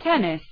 tennis.